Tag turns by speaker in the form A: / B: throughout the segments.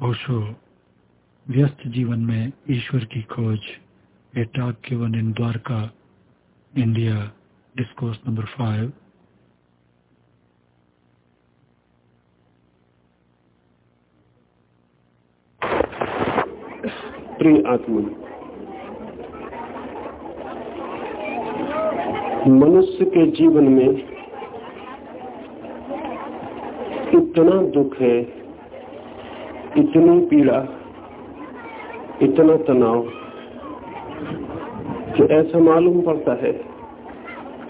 A: ओशो, व्यस्त जीवन में ईश्वर की खोज, a talk given in Dwarka, India, discourse number five.
B: प्रिय आत्मा, मनुष्य के जीवन में इतना दुख है इतनी पीड़ा, इतना तनाव कि ऐसा मालूम पड़ता है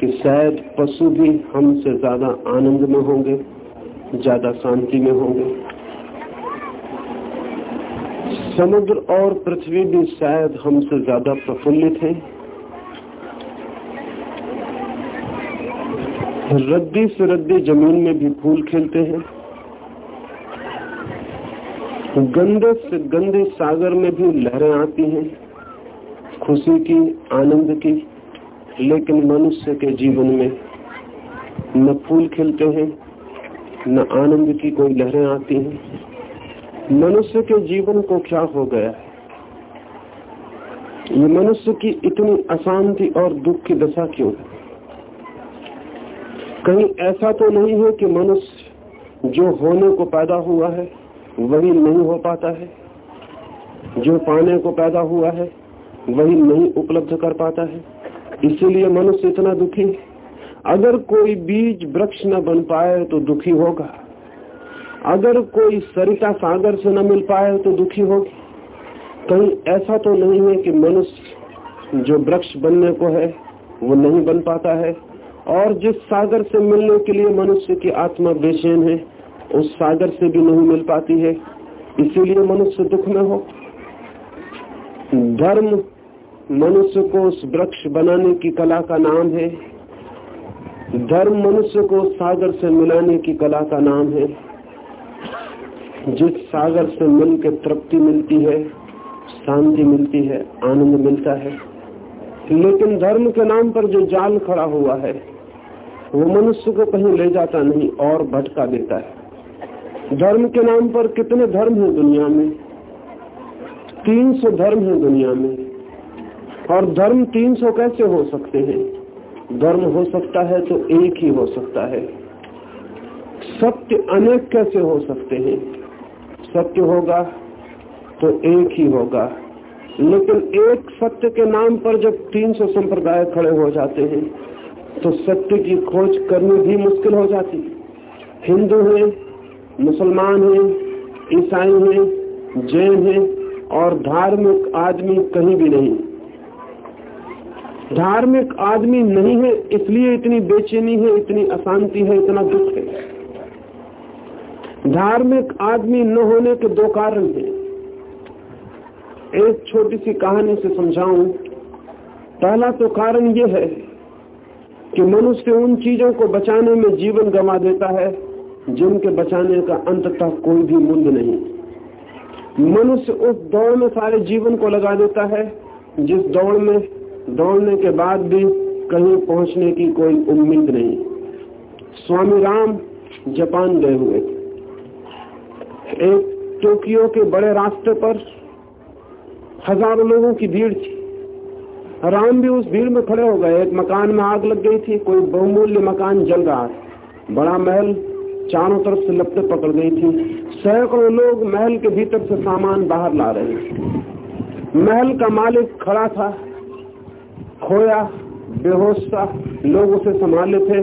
B: कि शायद पशु भी हमसे ज़्यादा आनंद में होंगे, ज़्यादा शांति में होंगे। समुद्र और पृथ्वी भी शायद हमसे ज़्यादा प्रफुल्लित है। रद्दी से रद्दी ज़मीन में भी फूल खिलते हैं। गंदे से गंदे सागर में भी लहरें आती हैं, खुशी की, आनंद की, लेकिन मनुष्य के जीवन में न फूल खिलते हैं, न आनंद की कोई लहरें आती हैं। मनुष्य के जीवन को क्या हो गया? है ये मनुष्य की इतनी अशांति और दुख की दशा क्यों? कहीं ऐसा तो नहीं है कि मनुष्य जो होने को पैदा हुआ है वही नहीं हो पाता है। जो पाने को पैदा हुआ है, वही नहीं उपलब्ध कर पाता है। इसीलिए मनुष्य इतना दुखी अगर कोई बीज वृक्ष न बन पाए तो दुखी होगा। अगर कोई सरिता सागर से न मिल पाए तो दुखी होगी। कहीं ऐसा तो नहीं है कि मनुष्य जो वृक्ष बनने को है, वो नहीं बन पाता है। और जिस सागर से मिलने के लिए मनुष्य की आत्मा बेचैन है उस सागर से भी नहीं मिल पाती है। इसीलिए मनुष्य दुख में हो। धर्म मनुष्य को उस वृक्ष बनाने की कला का नाम है। धर्म मनुष्य को सागर से मिलाने की कला का नाम है। जिस सागर से मन मिलकर तृप्ति मिलती है, शांति मिलती है, आनंद मिलता है। लेकिन धर्म के नाम पर जो जाल खड़ा हुआ है, वो मनुष्य को कहीं ले जाता नहीं, और भटका देता है। धर्म के नाम पर कितने धर्म हैं दुनिया में? तीन सौ धर्म है दुनिया में। और धर्म तीन सौ कैसे हो सकते हैं? धर्म हो सकता है तो एक ही हो सकता है। सत्य अनेक कैसे हो सकते हैं? सत्य होगा तो एक ही होगा। लेकिन एक सत्य के नाम पर जब तीन सौ संप्रदाय खड़े हो जाते हैं तो सत्य की खोज करनी भी मुश्किल हो जाती। हिंदू है मुसलमान है, ईसाई है, जैन है और धार्मिक आदमी कहीं भी नहीं। धार्मिक आदमी नहीं है, इसलिए इतनी बेचैनी है, इतनी अशांति है, इतना दुख है। धार्मिक आदमी न होने के दो कारण हैं। एक छोटी सी कहानी से समझाऊं। पहला तो कारण यह है कि मनुष्य उन चीज़ों को बचाने में जीवन गंवा देता है जिनके बचाने का अंततः कोई भी मूल्य नहीं। मनुष्य उस दौड़ में सारे जीवन को लगा देता है, जिस दौड़ में दौड़ने के बाद भी कहीं पहुँचने की कोई उम्मीद नहीं। स्वामी राम जापान गए हुए। थे एक टोक्यो के बड़े रास्ते पर हज़ारों लोगों की भीड़ थी। राम भी उस भीड़ में खड़े हो गए। एक मकान में आग लग गई थी, कोई बहुमूल्य मकान जल रहा है बड़ा महल चारों तरफ़ से लपटे पकड़ गई थी। सैकड़ों लोग महल के भीतर से सामान बाहर ला रहे थे महल का मालिक खड़ा था, खोया, बेहोश था, लोग उसे संभाले थे।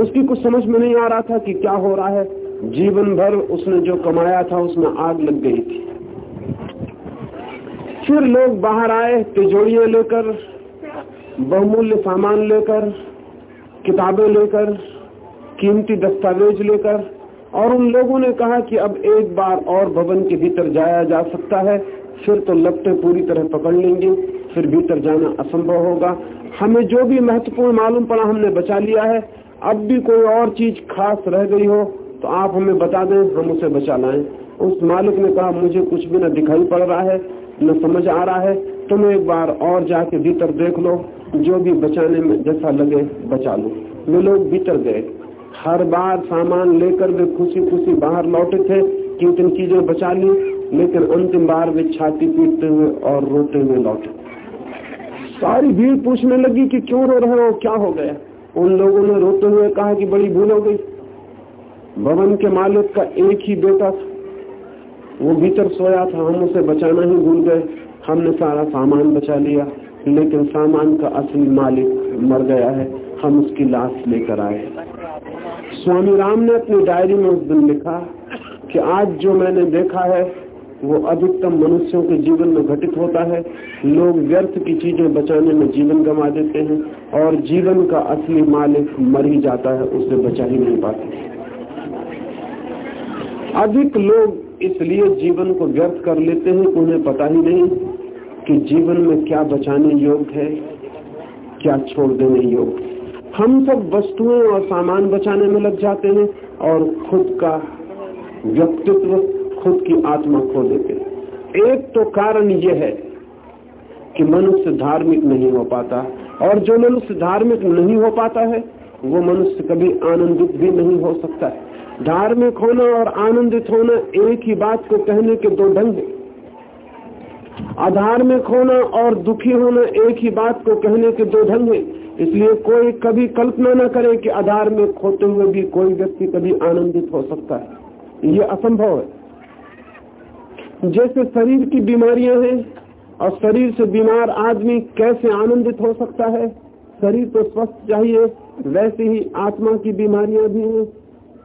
B: उसकी कुछ समझ में नहीं आ रहा था कि क्या हो रहा है। जीवन भर उसने जो कमाया था, उसमें आग लग गई थी। फिर लोग बाहर आए, तिजोरियाँ लेकर, बहुमूल्य सामान लेकर, किताबें लेकर कीमती दस्तावेज़ लेकर, और उन लोगों ने कहा कि अब एक बार और भवन के भीतर जाया जा सकता है, फिर तो लपटे पूरी तरह पकड़ लेंगे, फिर भीतर जाना असंभव होगा। हमें जो भी महत्वपूर्ण मालूम पड़ा हमने बचा लिया है। अब भी कोई और चीज़ खास रह गई हो तो आप हमें बता दें, हम उसे बचा लाएँ। उस मालिक ने कहा, मुझे कुछ भी न दिखाई पड़ रहा है, न समझ आ रहा है, तुम एक बार और जाके भीतर देख लो, जो भी बचाने में जैसा लगे बचा लो। वे लोग भीतर गए। हर बार सामान लेकर वे खुशी खुशी बाहर लौटे थे कि इतनी चीज़ें बचा ली, लेकिन अंतिम बार वे छाती पीटते हुए और रोते हुए लौटे। सारी भीड़ पूछने लगी कि क्यों रो रहे हो, क्या हो गया? उन लोगों ने रोते हुए कहा कि बड़ी भूल हो गई। भवन के मालिक का एक ही बेटा था। वो भीतर सोया था, हम उसे बचाना ही भूल गए। हमने सारा सामान बचा लिया, लेकिन सामान का असली मालिक मर गया है। हम उसकी लाश लेकर आए। स्वामी राम ने अपनी डायरी में उस दिन लिखा कि आज जो मैंने देखा है, वो अधिकतम मनुष्यों के जीवन में घटित होता है। लोग व्यर्थ की चीज़ें बचाने में जीवन गंवा देते हैं और जीवन का असली मालिक मर ही जाता है उसे बचा ही नहीं पाते। अधिक लोग इसलिए जीवन को व्यर्थ कर लेते हैं उन्हें पता ही नहीं कि जीवन में क्या बचाने योग्य है, क्या छोड़ देने योग्य हम सब वस्तुएँ और सामान बचाने में लग जाते हैं और खुद का व्यक्तित्व खुद की आत्मा खो देते हैं। एक तो कारण यह है कि मनुष्य धार्मिक नहीं हो पाता और जो मनुष्य धार्मिक नहीं हो पाता है, वो मनुष्य कभी आनंदित भी नहीं हो सकता है। धार्मिक होना और आनंदित होना एक ही बात को कहने के दो ढंग है। अधार्मिक होना और दुखी होना एक ही बात को कहने के दो ढंग है। इसलिए कोई कभी कल्पना न करे कि आधार में खोते हुए भी कोई व्यक्ति कभी आनंदित हो सकता है। ये असंभव है। जैसे शरीर की बीमारियाँ हैं और शरीर से बीमार आदमी कैसे आनंदित हो सकता है? शरीर तो स्वस्थ चाहिए, वैसे ही आत्मा की बीमारियाँ भी हैं।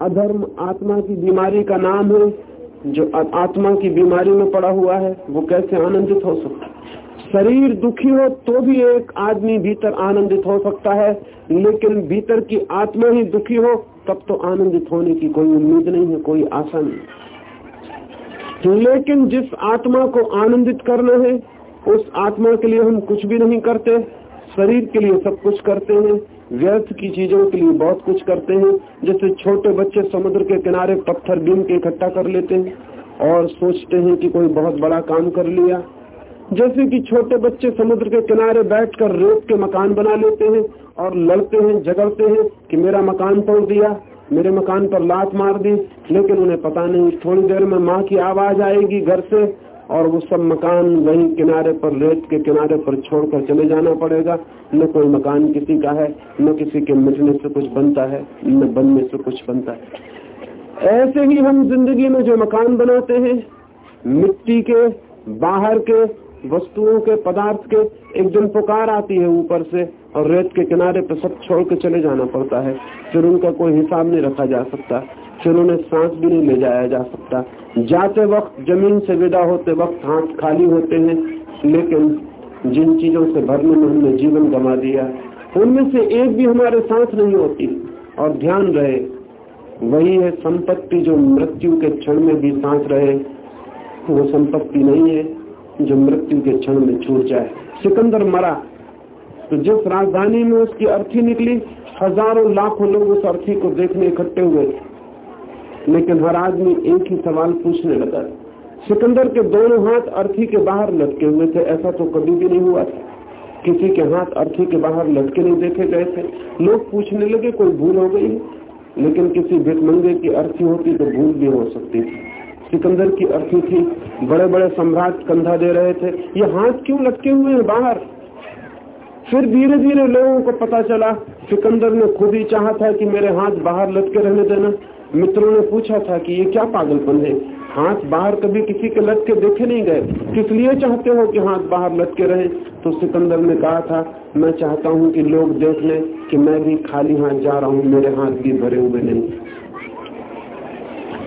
B: अधर्म आत्मा की बीमारी का नाम है। जो आत्मा की बीमारी में पड़ा हुआ है, वो कैसे आनंदित हो सकता है? शरीर दुखी हो तो भी एक आदमी भीतर आनंदित हो सकता है, लेकिन भीतर की आत्मा ही दुखी हो, तब तो आनंदित होने की कोई उम्मीद नहीं है, कोई आशा नहीं लेकिन जिस आत्मा को आनंदित करना है, उस आत्मा के लिए हम कुछ भी नहीं करते, शरीर के लिए सब कुछ करते हैं, व्यर्थ की चीज़ों के लिए बहुत कुछ करते हैं, जैसे छोटे बच्चे समुद्र के किनारे पत्थर बीन के इकट्ठा कर लेते हैं, और सोचते हैं कि कोई बहुत बड़ा काम कर लिया। जैसे कि छोटे बच्चे समुद्र के किनारे बैठकर रेत के मकान बना लेते हैं और लड़ते हैं, झगड़ते हैं कि मेरा मकान तोड़ दिया, मेरे मकान पर लात मार दी, लेकिन उन्हें पता नहीं। थोड़ी देर में माँ की आवाज़ आएगी घर से और वो सब मकान वही किनारे पर, रेत के किनारे पर छोड़कर चले जाना पड़ेगा। न कोई मकान किसी का है, न किसी के मिटने से कुछ बनता है, न बनने से कुछ बनता है। ऐसे ही हम ज़िंदगी में जो मकान बनाते हैं, मिट्टी के, बाहर के वस्तुओं के पदार्थ के एक दिन पुकार आती है ऊपर से और रेत के किनारे पर सब छोड़ के चले जाना पड़ता है। फिर उनका कोई हिसाब नहीं रखा जा सकता। फिर उन्हें सांस भी नहीं ले जाया जा सकता। जाते वक्त ज़मीन से विदा होते वक्त हाथ खाली होते हैं, लेकिन जिन चीज़ों से भरने में हमने जीवन गंवा दिया, उनमें से एक भी हमारे साथ नहीं होती। और ध्यान रहे, वही है संपत्ति जो मृत्यु के क्षण में भी सांस रहे, वो संपत्ति नहीं है। जो मृत्यु के क्षण में छूट जाए। सिकंदर मरा। तो जिस राजधानी में उसकी अर्थी निकली, हज़ारों लाखों लोग उस अर्थी को देखने इकट्ठे हुए। लेकिन हर आदमी एक ही सवाल पूछने लगा। सिकंदर के दोनों हाथ अर्थी के बाहर लटके हुए थे। ऐसा तो कभी भी नहीं हुआ था। किसी के हाथ अर्थी के बाहर लटके नहीं देखे गए थे। लोग पूछने लगे, कोई भूल हो गई लेकिन किसी भिकमंगे की अर्थी होती तो भूल भी हो सकती थी। सिकंदर की अर्थी थी। बड़े बड़े सम्राट कंधा दे रहे थे। ये हाथ क्यों लटके हुए हैं बाहर? फिर धीरे धीरे लोगों को पता चला, सिकंदर ने खुद ही चाहा था कि मेरे हाथ बाहर लटके रहने देना। मित्रों ने पूछा था कि ये क्या पागलपन है? हाथ बाहर कभी किसी के लटके देखे नहीं गए। किस लिए चाहते हो कि हाथ बाहर लटके रहे? तो सिकंदर ने कहा था, मैं चाहता हूँ कि लोग देख लें कि मैं भी खाली हाथ जा रहा हूँ, मेरे हाथ भी भरे हुए नहीं।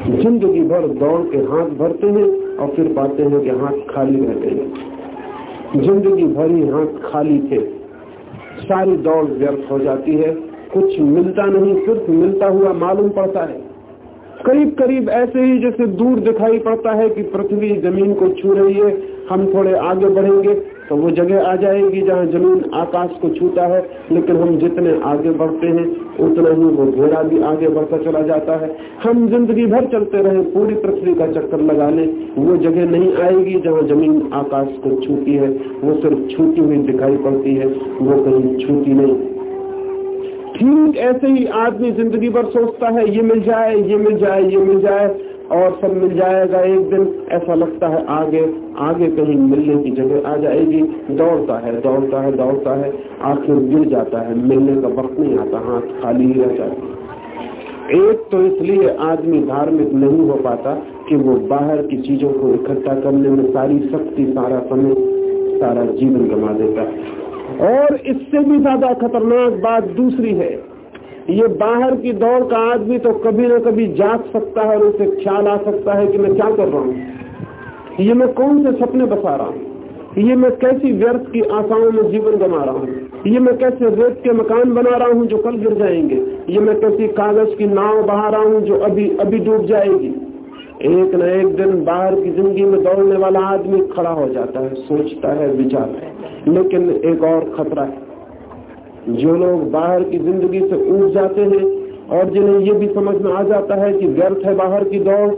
B: ज़िंदगी भर दौड़ के हाथ भरते हैं और फिर पाते हैं कि हाथ खाली रहते हैं। ज़िंदगी भर ही हाथ खाली थे। सारी दौड़ व्यर्थ हो जाती है। कुछ मिलता नहीं, सिर्फ़ मिलता हुआ मालूम पड़ता है। करीब करीब ऐसे ही जैसे दूर दिखाई पड़ता है कि पृथ्वी ज़मीन को छू रही है। हम थोड़े आगे बढ़ेंगे। तो वो जगह आ जाएगी जहाँ ज़मीन आकाश को छूता है, लेकिन हम जितने आगे बढ़ते हैं, उतना ही वो घेरा भी आगे बढ़ता चला जाता है। हम ज़िंदगी भर चलते रहे, पूरी पृथ्वी का चक्कर लगा वो जगह नहीं आएगी जहाँ ज़मीन आकाश को छूती है। वो सिर्फ़ छूती हुई दिखाई पड़ती है, वो कहीं छूती नहीं। ठीक ऐसे ही आदमी ज़िंदगी भर सोचता है, ये मिल जाए, ये मिल जाए, ये मिल जाए, और सब मिल जाएगा एक दिन। ऐसा लगता है आगे आगे कहीं मिलने की जगह आ जाएगी। दौड़ता है दौड़ता है दौड़ता है। आखिर गिर जाता है, मिलने का वक्त नहीं आता, हाथ खाली ही रह जाता एक तो इसलिए आदमी धार्मिक नहीं हो पाता कि वो बाहर की चीज़ों को इकट्ठा करने में सारी शक्ति, सारा समय, सारा जीवन गमा देता है। और इससे भी ज़्यादा खतरनाक बात दूसरी है, ये बाहर की दौड़ का आदमी तो कभी ना कभी जाग सकता है और उसे ख्याल आ सकता है कि मैं क्या कर रहा हूँ। ये मैं कौन से सपने बसा रहा हूँ? ये मैं कैसी व्यर्थ की आशाओं में जीवन गमा रहा हूँ? ये मैं कैसे रेत के मकान बना रहा हूँ जो कल गिर जाएँगे? ये मैं कैसी कागज़ की नाव बहा रहा हूँ जो अभी अभी डूब जाएगी? एक न एक दिन बाहर की ज़िंदगी में दौड़ने वाला आदमी खड़ा हो जाता है, सोचता है विचार है। लेकिन एक और खतरा है। जो लोग बाहर की ज़िंदगी से उठ जाते हैं और जिन्हें ये भी समझ में आ जाता है कि व्यर्थ है बाहर की दौड़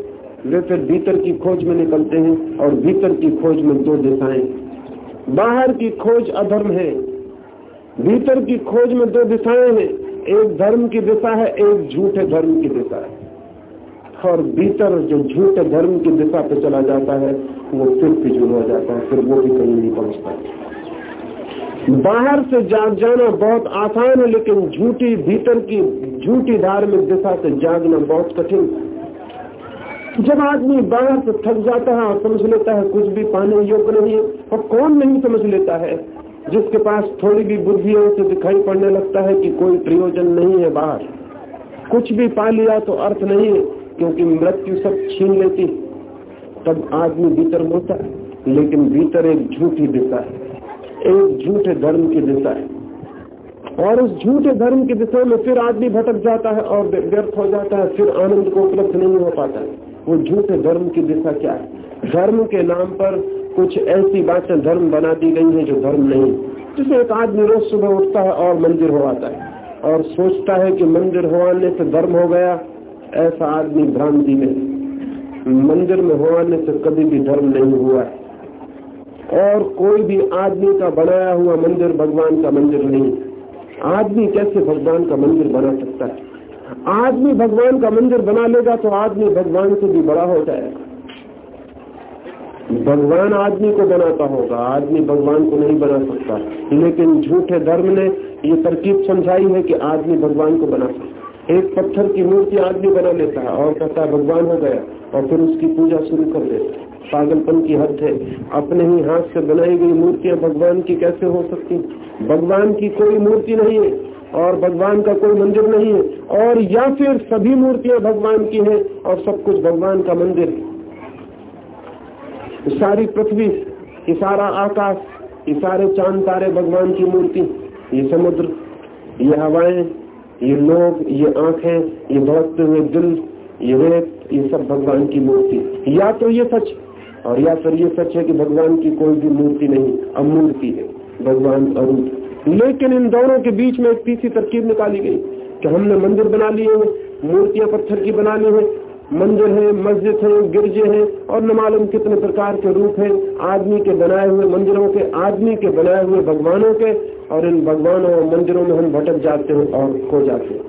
B: वे फिर भीतर की खोज में निकलते हैं और भीतर की खोज में दो दिशाएँ। बाहर की खोज अधर्म है। भीतर की खोज में दो दिशाएँ हैं। एक धर्म की दिशा है, एक झूठे धर्म की दिशा है। और भीतर जो झूठे धर्म की दिशा पे चला जाता है, वो फिर फिजूल हो जाता है, फिर वो भी कहीं नहीं पहुँचता। बाहर से जाग जाना बहुत आसान है, लेकिन झूठी भीतर की झूठी धार्मिक दिशा से जागना बहुत कठिन। जब आदमी बाहर से थक जाता है और समझ लेता है कुछ भी पाने योग्य नहीं है, और कौन नहीं समझ लेता है? जिसके पास थोड़ी भी बुद्धि है उसे दिखाई पड़ने लगता है कि कोई प्रयोजन नहीं है बाहर। कुछ भी पा लिया तो अर्थ नहीं है, क्योंकि मृत्यु सब छीन लेती। तब आदमी भीतर होता है, लेकिन भीतर एक झूठी दिशा है। एक झूठे धर्म की दिशा है। और उस झूठे धर्म की दिशा में फिर आदमी भटक जाता है और व्यर्थ हो जाता है, फिर आनंद को उपलब्ध नहीं हो पाता है। वो झूठे धर्म की दिशा क्या है? धर्म के नाम पर कुछ ऐसी बातें धर्म बना दी गई है जो धर्म नहीं। जिसे एक आदमी रोज सुबह उठता है और मंदिर हो आता है और सोचता है कि मंदिर हो आने से धर्म हो गया, ऐसा आदमी भ्रांति में मंदिर में हो आने से कभी भी धर्म नहीं हुआ है। और कोई भी आदमी का बनाया हुआ मंदिर भगवान का मंदिर नहीं आदमी कैसे भगवान का मंदिर बना सकता है? आदमी भगवान का मंदिर बना लेगा तो आदमी भगवान से भी बड़ा हो जाएगा। भगवान आदमी को बनाता होगा, आदमी भगवान को नहीं बना सकता। लेकिन झूठे धर्म ने ये तरकीब समझाई है कि आदमी भगवान को बना सकता एक पत्थर की मूर्ति आदमी बना लेता है और कहता है, भगवान हो गया। और फिर उसकी पूजा शुरू कर देता है। पागलपन की हद है। अपने ही हाथ से बनाई गई मूर्तियाँ भगवान की कैसे हो सकती भगवान की कोई मूर्ति नहीं है। और भगवान का कोई मंदिर नहीं है। और या फिर सभी मूर्तियाँ भगवान की हैं और सब कुछ भगवान का मंदिर है। सारी पृथ्वी, ये सारा आकाश, ये सारे चाँद तारे भगवान की मूर्ति, ये समुद्र, ये हवाएँ, ये लोग, ये आँखें, ये भड़कते हुए दिल, ये रेत ये सब भगवान की मूर्ति। या तो ये सच, और या फिर ये सच है कि भगवान की कोई भी मूर्ति नहीं, अमूर्ति है, भगवान अरूप। लेकिन इन दोनों के बीच में एक तीसरी तरकीब निकाली गई कि हमने मंदिर बना लिए हैं, मूर्तियाँ पत्थर की बना ली है, मंदिर है, मस्जिद है, गिरजे हैं, और न मालूम कितने प्रकार के रूप हैं, आदमी के बनाए हुए मंदिरों के, आदमी के बनाए हुए भगवानों के, और इन भगवानों और मंदिरों में हम भटक जाते हैं और खो जाते हैं।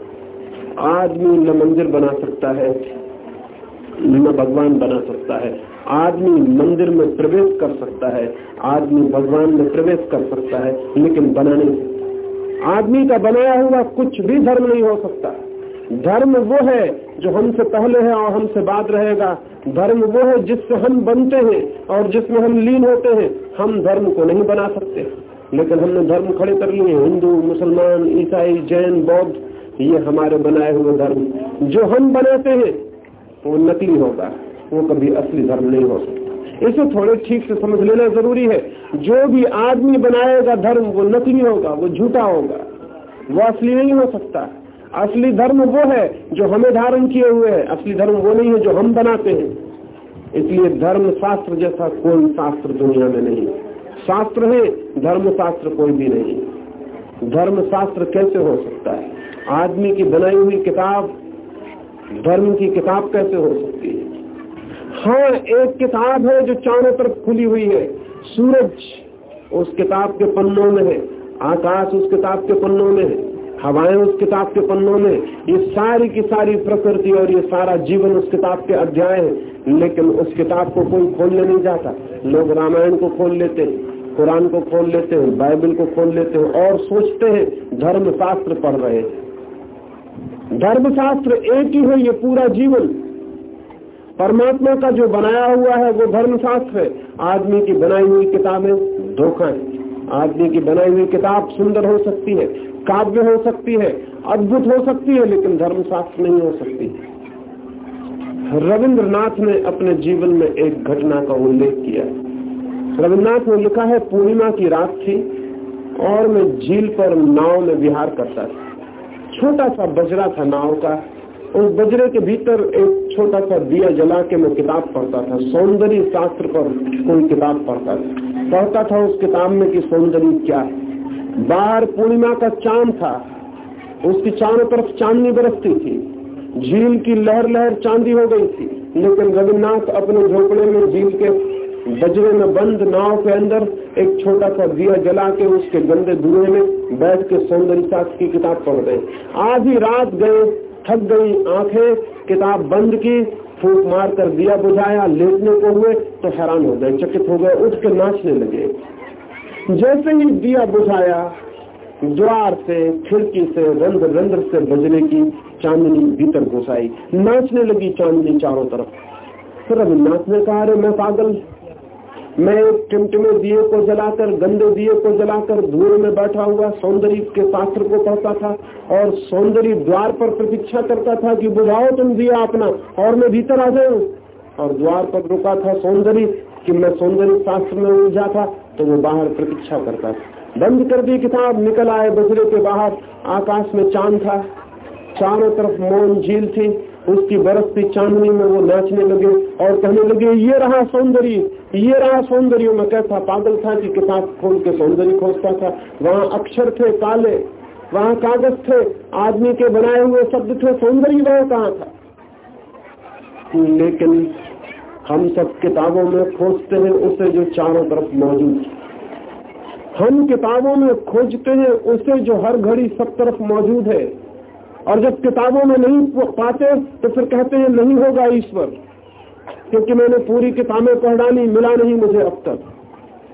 B: आदमी न मंदिर बना सकता है, न भगवान बना सकता है। आदमी मंदिर में प्रवेश कर सकता है, आदमी भगवान में प्रवेश कर सकता है, लेकिन बना नहीं आदमी का बनाया हुआ कुछ भी धर्म नहीं हो सकता। धर्म वो है जो हमसे पहले है और हमसे बाद रहेगा। धर्म वो है जिससे हम बनते हैं और जिसमें हम लीन होते हैं। हम धर्म को नहीं बना सकते। लेकिन हमने धर्म खड़े कर लिए, हिंदू, मुसलमान, ईसाई, जैन, बौद्ध, ये हमारे बनाए हुए धर्म। जो हम बनाते हैं, वो नकली होगा। वो कभी असली धर्म नहीं हो सकता। इसे थोड़े ठीक से समझ लेना ज़रूरी है। जो भी आदमी बनाएगा धर्म, वो नकली होगा, वो झूठा होगा। वो असली नहीं हो सकता। असली धर्म वो है जो हमें धारण किए हुए है। असली धर्म वो नहीं है जो हम बनाते हैं। इसलिए धर्म शास्त्र जैसा कोई शास्त्र दुनिया में नहीं शास्त्र है धर्म शास्त्र कोई भी नहीं धर्म शास्त्र कैसे हो सकता है? आदमी की बनाई हुई किताब, धर्म की किताब कैसे हो सकती है? हाँ एक किताब है जो चारों तरफ़ खुली हुई है। सूरज उस किताब के पन्नों में है। आकाश उस किताब के पन्नों में है। हवाएँ उस किताब के पन्नों में ये सारी की सारी प्रकृति और ये सारा जीवन उस किताब के अध्याय है। लेकिन उस किताब को कोई खोलने नहीं जाता। लोग रामायण को खोल लेते हैं, कुरान को खोल लेते हैं, बाइबल को खोल लेते हैं और सोचते हैं धर्म शास्त्र पढ़ रहे हैं। धर्म शास्त्र एक ही है, ये पूरा जीवन। परमात्मा का जो बनाया हुआ है, वो धर्मशास्त्र है। आदमी की बनाई हुई किताबें धोखा है। आदमी की बनाई हुई किताब सुंदर हो सकती है, काव्य हो सकती है, अद्भुत हो सकती है, लेकिन धर्मशास्त्र नहीं हो सकती। रविंद्रनाथ ने अपने जीवन में एक घटना का उल्लेख किया। रविन्द्रनाथ ने लिखा है, पूर्णिमा की रात थी और मैं झील पर नाव में विहार करता था। छोटा सा बजरा था नाव का। उस बजरे के भीतर एक छोटा सा दिया जला के मैं किताब पढ़ता था। सौंदर्य शास्त्र पर कोई किताब पढ़ता था। पढ़ता था उस किताब में कि सौंदर्य क्या है। बाहर पूर्णिमा का चाँद था। उसकी चारों तरफ़ चांदनी बरसती थी। झील की लहर लहर चांदी हो गई थी। लेकिन रविन्द्रनाथ अपने झोपड़े में झील के बजरे में बंद नाव के अंदर एक छोटा सा दिया जला के उसके गंदे धुएँ में बैठ के सौंदर्य शास्त्र की किताब पढ़ रहे। आधी रात गए थक गई आँखें, किताब बंद की, फूक मार कर दिया बुझाया, लेटने को हुए तो हैरान हो गए, चकित हो गए, उठ के नाचने लगे। जैसे ही दिया बुझाया द्वार से, खिड़की से रंध्र रंध्र से बजने की चांदनी भीतर घुसाई नाचने लगी चांदनी चारों तरफ़। फिर रविन्द्रनाथ ने कहा अरे मैं पागल? मैं एक टिमटिमे दिए को जलाकर, गंदे दिए को जलाकर धूल में बैठा हुआ सौंदर्य के शास्त्र को पढ़ता था और सौंदर्य द्वार पर प्रतीक्षा करता था कि बुझाओ तुम दिया अपना, और मैं भीतर आ जाऊँ और द्वार पर रुका था सौंदर्य कि मैं सौंदर्य शास्त्र में उलझा था तो वो बाहर प्रतीक्षा करता था। बंद कर दी किताब, निकल आए बजरे के बाहर। आकाश में चाँद था, चारों तरफ़ मौन झील थी। उसकी बरसती चांदनी में वो नाचने लगे और कहने लगे, ये रहा सौंदर्य ये रहा सौंदर्य, मैं कहता पागल था कि किताब खोल के सौंदर्य खोजता था। वहाँ अक्षर थे काले, वहाँ कागज़ थे, आदमी के बनाए हुए शब्द थे, सौंदर्य वह कहाँ था? लेकिन हम सब किताबों में खोजते हैं उसे जो चारों तरफ़ मौजूद हम किताबों में खोजते हैं उसे जो हर घड़ी सब तरफ़ मौजूद है। और जब किताबों में नहीं पाते तो फिर कहते हैं, नहीं होगा ईश्वर। क्योंकि मैंने पूरी किताबें पढ़ डाली मिला नहीं मुझे अब तक।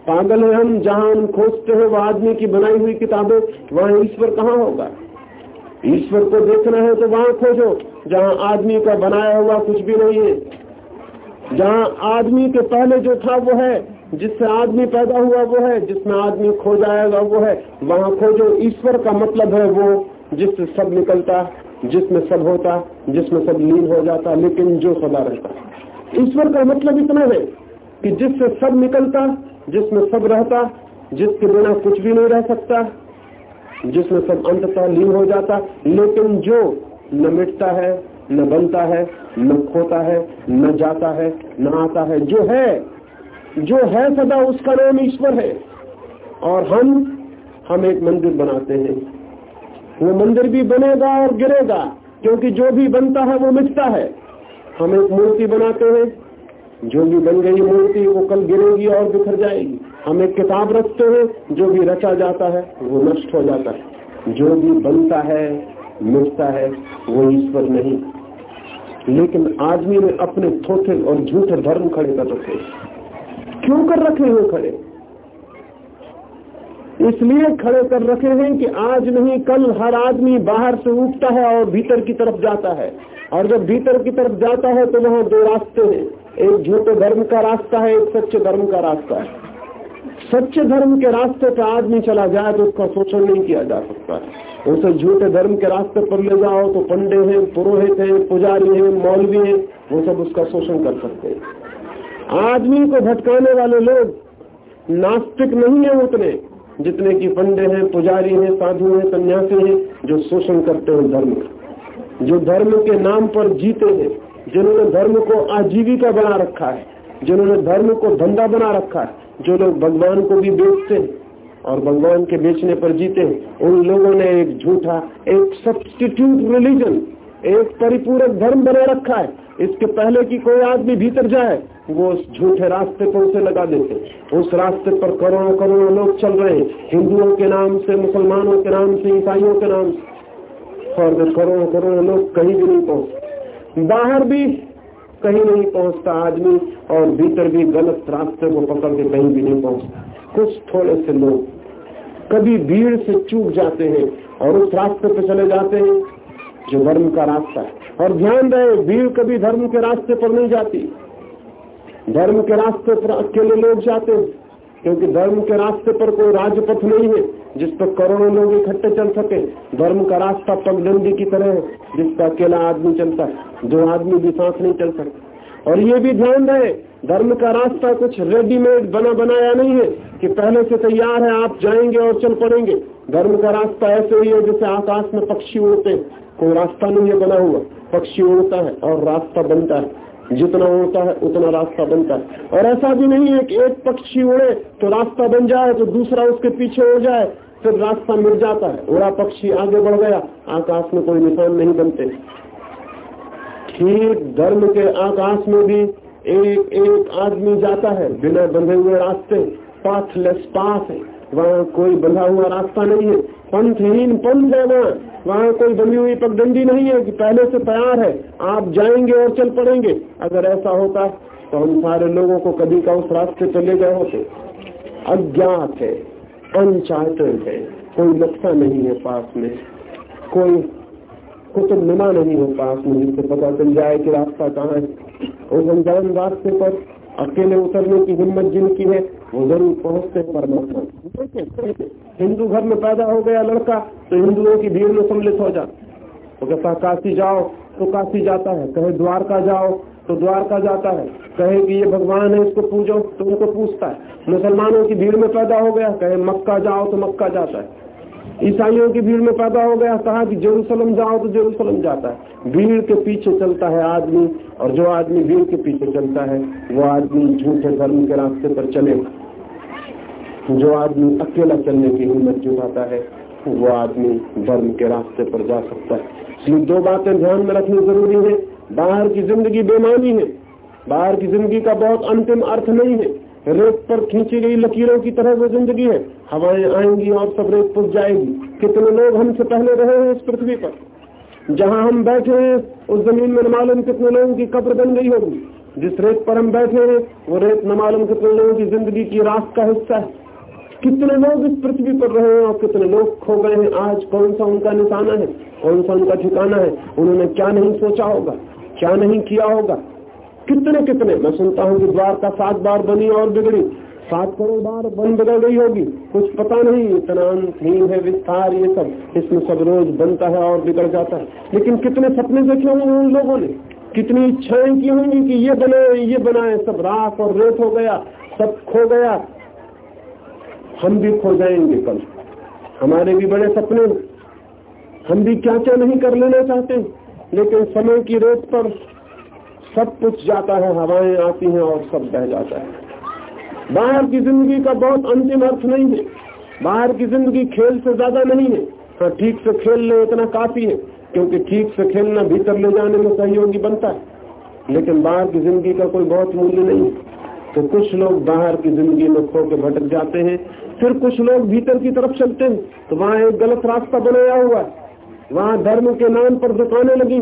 B: पागल है हम जहाँ हम खोजते हैं, वह आदमी की बनाई हुई किताबें, वहाँ ईश्वर कहाँ होगा? ईश्वर को देखना है तो वहाँ खोजो, जहाँ आदमी का बनाया हुआ कुछ भी नहीं है। जहाँ आदमी के पहले जो था वो है, जिससे आदमी पैदा हुआ वो है, जिसमें आदमी खो जाएगा वो है, वहाँ खोजो, ईश्वर का मतलब है वो, जिससे सब निकलता, जिसमें सब होता, जिसमें सब लीन हो जाता, लेकिन जो सदा रहता। ईश्वर का मतलब इतना है कि जिससे सब निकलता, जिसमें सब रहता, जिसके बिना कुछ भी नहीं रह सकता, जिसमें सब अंततः लीन हो जाता, लेकिन जो न मिटता है, न बनता है, न खोता है, न जाता है, न आता है, जो है जो है सदा उसका नाम ईश्वर है। और हम हम एक मंदिर बनाते हैं। वो मंदिर भी बनेगा और गिरेगा, क्योंकि जो भी बनता है वो मिटता है। हम एक मूर्ति बनाते हैं। जो भी बन गई मूर्ति, वो कल गिरेगी और बिखर जाएगी। हम एक किताब रखते हैं, जो भी रचा जाता है, वो नष्ट हो जाता है। जो भी बनता है, मिटता है, वो ईश्वर नहीं। लेकिन आदमी ने अपने थोथे और झूठे धर्म खड़े कर रखे क्यों कर रखे हुए खड़े? इसलिए खड़े कर रखे हैं कि आज नहीं, कल हर आदमी बाहर से उठता है और भीतर की तरफ़ जाता है। और जब भीतर की तरफ़ जाता है तो वहाँ दो रास्ते हैं। एक झूठे धर्म का रास्ता है, एक सच्चे धर्म का रास्ता है। सच्चे धर्म के रास्ते पर आदमी चला जाए तो उसका शोषण नहीं किया जा सकता। उसे झूठे धर्म के रास्ते पर ले जाओ तो पंडे हैं, पुरोहित हैं, पुजारी हैं, मौलवी हैं, वो सब उसका शोषण कर सकते हैं। आदमी को भटकाने वाले लोग नास्तिक नहीं है उतने, जितने की पंडे हैं, पुजारी हैं, साधु हैं, सन्यासी हैं, जो शोषण करते हैं धर्म का। जो धर्म के नाम पर जीते हैं, जिन्होंने धर्म को आजीविका बना रखा है, जिन्होंने धर्म को धंधा बना रखा है, जो लोग भगवान को भी बेचते हैं और भगवान के बेचने पर जीते हैं, उन लोगों ने एक झूठा, एक सब्सटीट्यूट रिलीजन एक परिपूरक धर्म बना रखा है। इसके पहले कि कोई आदमी भीतर जाए, वो उस झूठे रास्ते पर उसे लगा देते उस रास्ते पर करोड़ों करोड़ों लोग चल रहे हैं। हिंदुओं के नाम से, मुसलमानों के नाम से, ईसाइयों के नाम से। और करोड़ों करोड़ों लोग कहीं भी नहीं पहुँचते। बाहर भी कहीं नहीं पहुँचता आदमी, और भीतर भी गलत रास्ते को पकड़ के कहीं भी नहीं पहुँचता। कुछ थोड़े से लोग कभी भीड़ से चूक जाते हैं, और उस रास्ते पे चले जाते हैं, जो धर्म का रास्ता है। और ध्यान रहे, भीड़ कभी धर्म के रास्ते पर नहीं जाती। धर्म के रास्ते पर अकेले लोग जाते हैं। क्योंकि धर्म के रास्ते पर कोई राजपथ नहीं है, जिस पर करोड़ों लोग इकट्ठे चल सके। धर्म का रास्ता पगडंडी की तरह है, जिस पर अकेला आदमी चलता है दो आदमी भी सांस नहीं चल सकते और ये भी ध्यान रहे, धर्म का रास्ता कुछ रेडीमेड बना बनाया नहीं है कि पहले से तैयार है, आप जाएँगे और चल पड़ेंगे। धर्म का रास्ता ऐसे ही है जैसे आकाश में पक्षी उड़ते कोई रास्ता नहीं है बना हुआ। पक्षी उड़ता है और रास्ता बनता है। जितना उड़ता है, उतना रास्ता बनता है। और ऐसा भी नहीं है कि एक पक्षी उड़े तो रास्ता बन जाए तो दूसरा उसके पीछे उड़ जाए, फिर रास्ता मिल जाता है। उड़ा पक्षी आगे बढ़ गया, आकाश में कोई निशान नहीं बनते। ठीक धर्म के आकाश में भी एक एक आदमी जाता है, बिना बंधे हुए रास्ते पाथलेस पाथ है। वहाँ कोई बंधा हुआ रास्ता नहीं है। पंथहीन पंथ है, वहाँ कोई बनी हुई पगडंडी नहीं है कि पहले से तैयार है। आप जाएँगे और चल पड़ेंगे। अगर ऐसा होता तो हम सारे लोगों को कभी का उस रास्ते चले गए होते। अज्ञात है, अनचार्टेड है, कोई नक्शा नहीं है पास में। कोई कुतुब नुमा नहीं है पास में जिससे पता चल जाए कि रास्ता कहाँ है। उस अनजान रास्ते पर अकेले उतरने की हिम्मत जिनकी है, वो ज़रूर पहुँचते परमात्मा हिंदू घर में पैदा हो गया लड़का तो हिंदुओं की भीड़ में सम्मिलित हो जाता वो कहता काशी जाओ तो काशी जाता है। कहे, द्वारका जाओ तो द्वारका जाता है। कहे कि ये भगवान है, इसको पूजो तो उनको पूछता है। मुसलमानों की भीड़ में पैदा हो गया। कहे, मक्का जाओ तो मक्का जाता है। ईसाइयों की भीड़ में पैदा हो गया, कहा कि जेरूसलम जाओ तो जेरूसलम जाता है। भीड़ के पीछे चलता है आदमी, और जो आदमी भीड़ के पीछे चलता है, वो आदमी झूठे धर्म के रास्ते पर चलेगा जो आदमी अकेला चलने की हिम्मत जुटाता है, वो आदमी धर्म के रास्ते पर जा सकता है। इसलिए दो बातें ध्यान में रखनी ज़रूरी है। बाहर की ज़िंदगी बेमानी है। बाहर की ज़िंदगी का बहुत अंतिम अर्थ नहीं है। रेत पर खींची गई लकीरों की तरह वो ज़िंदगी है। हवाएँ आएँगी और सब रेत पुज जाएगी। कितने लोग हमसे पहले रहे हैं इस पृथ्वी पर? जहाँ हम बैठे हैं, उस ज़मीन में मालूम कितने लोगों की कब्र बन गई होगी। जिस रेत पर हम बैठे हैं, वो रेत न मालूम कितने लोगों की ज़िंदगी की रात का हिस्सा है। कितने लोग इस पृथ्वी पर रहे हैं और कितने लोग खो गए हैं? आज कौन सा उनका निशाना है? कौन सा उनका ठिकाना है? उन्होंने क्या नहीं सोचा होगा? क्या नहीं किया होगा? कितने कितने? मैं सुनता हूँ कि द्वारका सात बार बनी और बिगड़ी। सात करोड़ बार बन बिगड़ गई होगी। कुछ पता नहीं, इतना अंतहीन है, विस्तार ये सब। इसमें सब रोज बनता है और बिगड़ जाता है। लेकिन कितने सपने देखे होंगे उन लोगों ने? कितनी इच्छाएँ की होंगी कि ये बने, ये बनाए। सब राख और रेत हो गया, सब खो गया। हम भी खो जाएँगे कल। हमारे भी बड़े सपने। हम भी क्या क्या नहीं कर लेना चाहते। लेकिन समय की रेत पर सब कुछ जाता है, हवाएँ आती हैं और सब बह जाता है। बाहर की ज़िंदगी का बहुत अंतिम अर्थ नहीं है। बाहर की ज़िंदगी खेल से ज़्यादा नहीं है। हाँ ठीक से खेल ले इतना काफ़ी है, क्योंकि ठीक से खेलना भीतर ले जाने में सहयोगी बनता है। लेकिन बाहर की ज़िंदगी का कोई बहुत मूल्य नहीं है। तो कुछ लोग बाहर की ज़िंदगी में खो के भटक जाते हैं, फिर कुछ लोग भीतर की तरफ़ चलते हैं। तो वहाँ एक गलत रास्ता बनाया हुआ है। वहाँ धर्म के नाम पर दुकानें लगी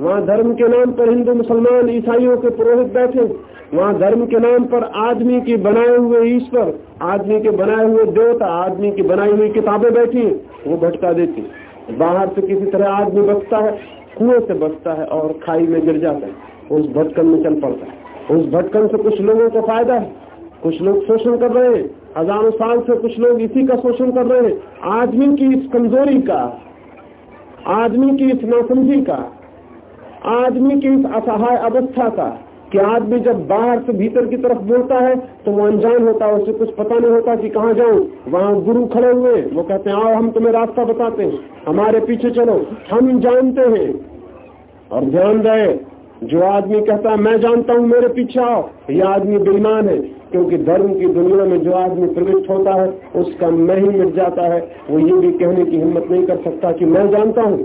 B: वहाँ धर्म के नाम पर हिंदू, मुसलमान, ईसाइयों के पुरोहित बैठे। वहाँ धर्म के नाम पर आदमी के बनाए हुए ईश्वर, आदमी के बनाए हुए देवता, आदमी की बनाई हुई किताबें बैठी वो भटका देती बाहर से किसी तरह आदमी बचता है, कुएँ से बचता है और खाई में गिर जाता है। उस भटकन में चल पड़ता है। उस भटकन से कुछ लोगों को फ़ायदा है। कुछ लोग शोषण कर रहे हैं। हज़ारों साल से कुछ लोग इसी का शोषण कर रहे हैं। आदमी की इस कमज़ोरी का, आदमी की इस नासमझी का आदमी की इस असहाय अवस्था का, कि आदमी जब बाहर से भीतर की तरफ़ बोलता है तो वो अनजान होता है, उसे कुछ पता नहीं होता कि कहाँ जाऊँ। वहाँ गुरु खड़े हुए वो कहते हैं, आओ, हम तुम्हें रास्ता बताते हैं। हमारे पीछे चलो। हम जानते हैं। और ध्यान रहे, जो आदमी कहता है, मैं जानता हूँ, मेरे पीछे आओ। ये आदमी बेईमान है, क्योंकि धर्म की दुनिया में जो आदमी प्रविष्ट होता है, उसका मैं ही मिट जाता है। वो ये भी कहने की हिम्मत नहीं कर सकता कि मैं जानता हूँ।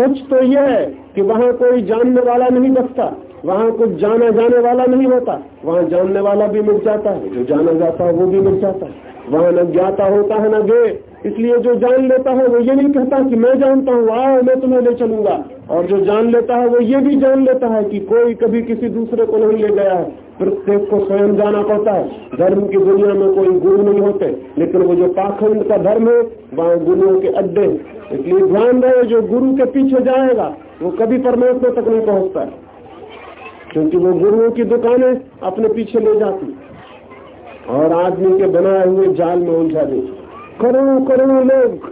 B: सच तो यह है कि वहाँ कोई जानने वाला नहीं बचता, वहाँ कुछ जाना जाने वाला नहीं होता, वहाँ जानने वाला भी मिल जाता है, जो जाना जाता है वो भी मिल जाता है, वहाँ न ज्ञाता होता है न गे इसलिए जो जान लेता है वो ये नहीं कहता कि मैं जानता हूँ, आओ मैं तुम्हें ले चलूँगा, और जो जान लेता है वो ये भी जान लेता है कि कोई कभी किसी दूसरे को नहीं ले गया है। प्रत्येक को स्वयं जाना पड़ता है। धर्म की दुनिया में कोई गुरु नहीं होते, लेकिन वो जो पाखंड का धर्म है, वहाँ गुरुओं के अड्डे इसलिए ध्यान रहे, जो गुरु के पीछे जाएगा, वो कभी परमात्मा तक नहीं पहुँचता क्योंकि वो गुरुओं की दुकानें अपने पीछे ले जाती और आदमी के बनाए हुए जाल में उलझा देती करोड़ों करोड़ों लोग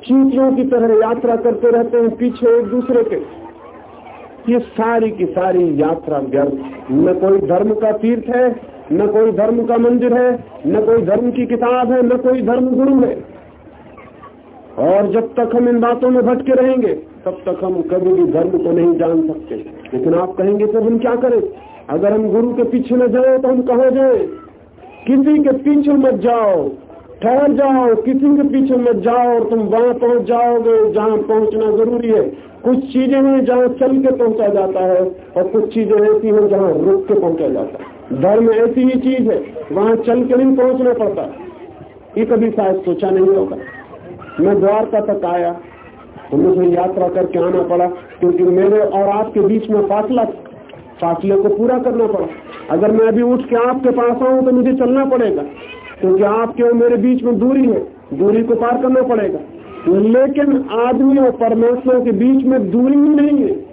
B: चीटियों की तरह यात्रा करते रहते हैं पीछे एक दूसरे के। ये सारी की सारी यात्रा व्यर्थ। न कोई धर्म का तीर्थ है, न कोई धर्म का मंदिर है, न कोई धर्म की किताब है, न कोई धर्म गुरु है। और जब तक हम इन बातों में भटके रहेंगे, तब तक हम कभी भी धर्म को नहीं जान सकते। लेकिन आप कहेंगे तो हम क्या करें? अगर हम गुरु के पीछे न जाए तो हम कहा जाए? किसी के पीछे मत जाओ। ठहर जाओ, किसी के पीछे मत जाओ और तुम वहाँ पहुँच जाओगे, जहाँ पहुँचना ज़रूरी है। कुछ चीज़ें हैं जहाँ चल के पहुँचा जाता है और कुछ चीज़ें ऐसी हैं जहाँ रुक के पहुँचा जाता है। धर्म ऐसी ही चीज़ है, वहाँ चल के नहीं पहुँचना पड़ता। ये कभी शायद सोचा नहीं होगा। मैं द्वारका तक आया तो मुझे यात्रा करके आना पड़ा, क्योंकि मेरे और आपके बीच में फासला फासले को पूरा करना पड़ा। अगर मैं अभी उठ के आपके पास आऊँ तो मुझे चलना पड़ेगा। क्योंकि आपके और मेरे बीच में दूरी है। दूरी को पार करना पड़ेगा। लेकिन आदमी और परमेश्वर के बीच में दूरी ही नहीं है।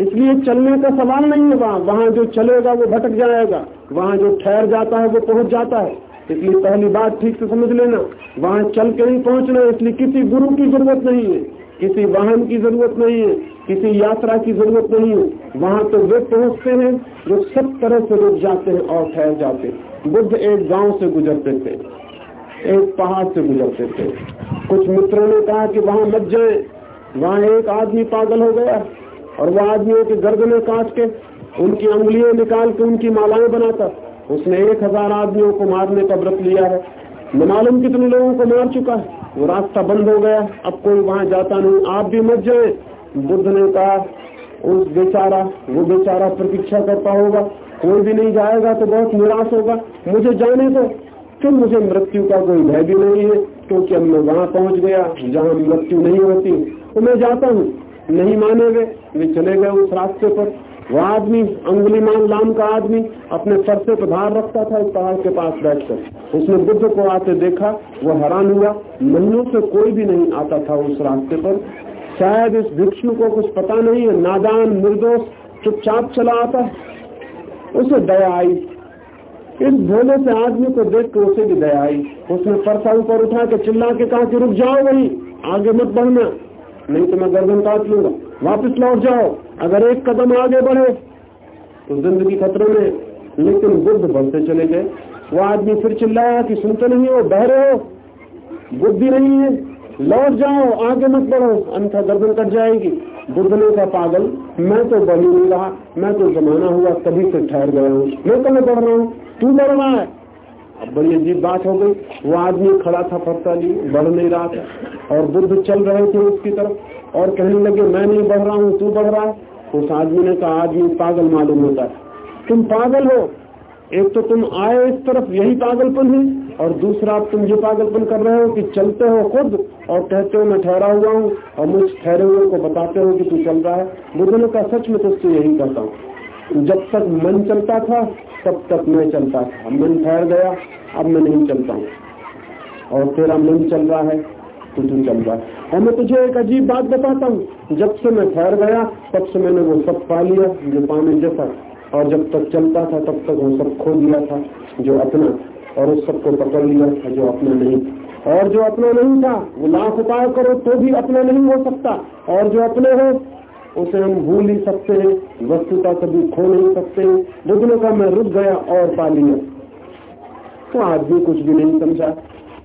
B: इसलिए चलने का सवाल नहीं है वहाँ। वहाँ जो चलेगा, वो भटक जाएगा। वहाँ जो ठहर जाता है, वो पहुँच जाता है। इसलिए पहली बात ठीक से समझ लेना। वहाँ चल के नहीं पहुँचना इसलिए किसी गुरु की ज़रूरत नहीं है। किसी वाहन की ज़रूरत नहीं है। किसी यात्रा की ज़रूरत नहीं है। वहाँ तो वे पहुँचते हैं जो सब तरह से रुक जाते हैं और ठहर जाते बुद्ध एक गाँव से गुजरते थे, एक पहाड़ से गुजरते थे। कुछ मित्रों ने कहा कि वहाँ मत जाए। वहाँ एक आदमी पागल हो गया और वह आदमियों के गर्दने काट के उनकी उंगलियाँ निकाल के उनकी मालाएँ बनाता। उसने एक हज़ार आदमियों को मारने का व्रत लिया है। न मालूम कितने लोगों को मार चुका है। वो रास्ता बंद हो गया। अब कोई वहाँ जाता नहीं। आप भी मत जाए। बुद्ध ने कहा, उस बेचारा, वो बेचारा प्रतीक्षा करता होगा। कोई भी नहीं जाएगा तो बहुत निराश होगा। मुझे जाने दो। तो मुझे मृत्यु का कोई भय भी नहीं है, क्योंकि अब मैं वहाँ पहुँच गया, जहाँ मृत्यु नहीं होती। तो मैं जाता हूँ। नहीं मानेंगे, वे चले गए उस रास्ते पर। वो आदमी अंगुलीमान लाम का आदमी, अपने सरसे पर धार रखता था, उस पहाड़ के पास बैठकर। उसने बुद्ध को आते देखा, वो हैरान हुआ। महीनों से कोई भी नहीं आता था उस रास्ते पर। शायद इस भिक्षु को कुछ पता नहीं है। नादान, निर्दोष, चुपचाप चला आता है। उसे दया आई। इस भोले से आदमी को देख कर उसे भी दया आई। उसने परसा ऊपर उठा के चिल्ला के कहा कि रुक जाओ वही, आगे मत बढ़ना, नहीं तो मैं गर्दन काट लूँगा। वापस लौट जाओ, अगर एक कदम आगे बढ़े। तो ज़िंदगी खतरे में, लेकिन बुद्ध बढ़ते चले गए। वो आदमी फिर चिल्लाया कि सुनते नहीं हो, बह रहे हो। बुद्धि नहीं है। लौट जाओ, आगे मत बढ़ो अंथा गर्दन कट जाएगी। बुद्ध का पागल, मैं तो बढ़ नहीं रहा, मैं तो जमाना हुआ तभी से ठहर गया हूँ। मैं कहा बढ़ रहा हूँ? तू बढ़ रहा है। अब बड़ी अजीब बात हो गई। वो आदमी खड़ा था फरसा लिए बढ़ नहीं रहा था। और बुद्ध चल रहे थे उसकी तरफ़, और कहने लगे, मैं नहीं बढ़ रहा हूँ, तू बढ़ रहा है। उस आदमी ने कहा, आदमी पागल मालूम होता है। तुम पागल हो। एक तो तुम आए इस तरफ़, यही पागलपन है। और दूसरा तुम ये पागलपन कर रहे हो कि चलते हो खुद। और कहते हो, मैं ठहरा हुआ हूँ और मुझ ठहरे हुए को बताते हो कि तू चल रहा है। बुद्ध ने कहा सच में तुझसे यही कहता हूँ। जब तक मन चलता था, तब तक मैं चलता था। मन ठहर गया, अब मैं नहीं चलता हूँ। और तेरा मन चल रहा है तो तू चल रहा है। और मैं तुझे एक अजीब बात बताता हूँ। जब से मैं ठहर गया, तब से मैंने वो सब पा लिया, जो पाने जैसा। और जब तक चलता था, तब तक वो सब खो दिया था, जो अपना और उस सबको पकड़ लिया था जो अपना नहीं और जो अपना नहीं था, वो लाख उपाय करो तो भी अपना नहीं हो सकता। और जो अपने हो, उसे हम भूल ही सकते हैं, वस्तुता कभी खो नहीं सकते बुद्धने का मैं रुक गया और पा लिया तो आदमी कुछ भी नहीं समझा।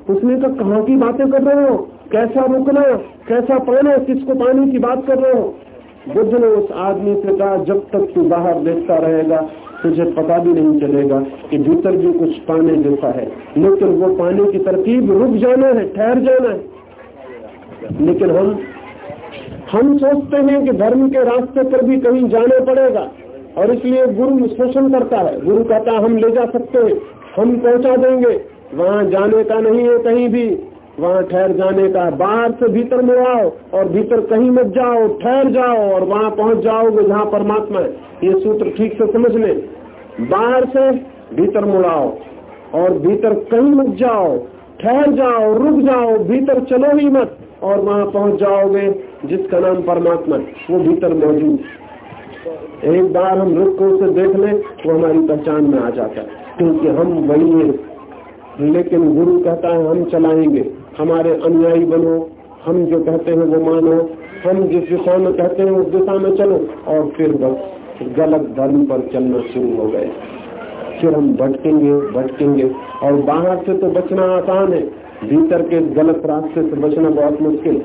B: उसने तो कहा की बातें कर रहे हो? कैसा रुकना? कैसा पाना? किसको पाने की बात कर रहे हो? बुद्ध ने उस आदमी से कहा, जब तक तू बाहर देखता रहेगा तुझे पता भी नहीं चलेगा कि भीतर जो कुछ पाने जैसा है। लेकिन वो पाने की तरकीब रुक जाना है, ठहर जाना है। लेकिन हम हम सोचते हैं कि धर्म के रास्ते पर भी कहीं जाना पड़ेगा और इसलिए गुरु शोषण करता है। गुरु कहता हम ले जा सकते हैं, हम पहुँचा देंगे। वहाँ जाने का नहीं है कहीं भी। वहाँ ठहर जाने का बाहर से भीतर में आओ और भीतर कहीं मत जाओ, ठहर जाओ और वहाँ पहुँच जाओगे जहाँ परमात्मा है। ये सूत्र ठीक से समझ ले। बाहर से भीतर मुड़ाओ और भीतर कहीं मत जाओ, ठहर जाओ, रुक जाओ, भीतर चलो ही मत और वहाँ पहुँच जाओगे जिसका नाम परमात्मा वो भीतर मौजूद एक बार हम रुक को उसे देख ले, वो हमारी पहचान में आ जाता है। क्योंकि हम वही हैं। लेकिन गुरु कहता है, हम चलाएँगे। हमारे अनुयायी बनो, हम जो कहते हैं वो मानो, हम जिस दिशा में कहते हैं उस दिशा में चलो, और फिर बस गलत धर्म पर चलना शुरू हो गए। फिर हम भटकेंगे भटकेंगे, और बाहर से तो बचना आसान है, भीतर के गलत रास्ते से बचना बहुत मुश्किल।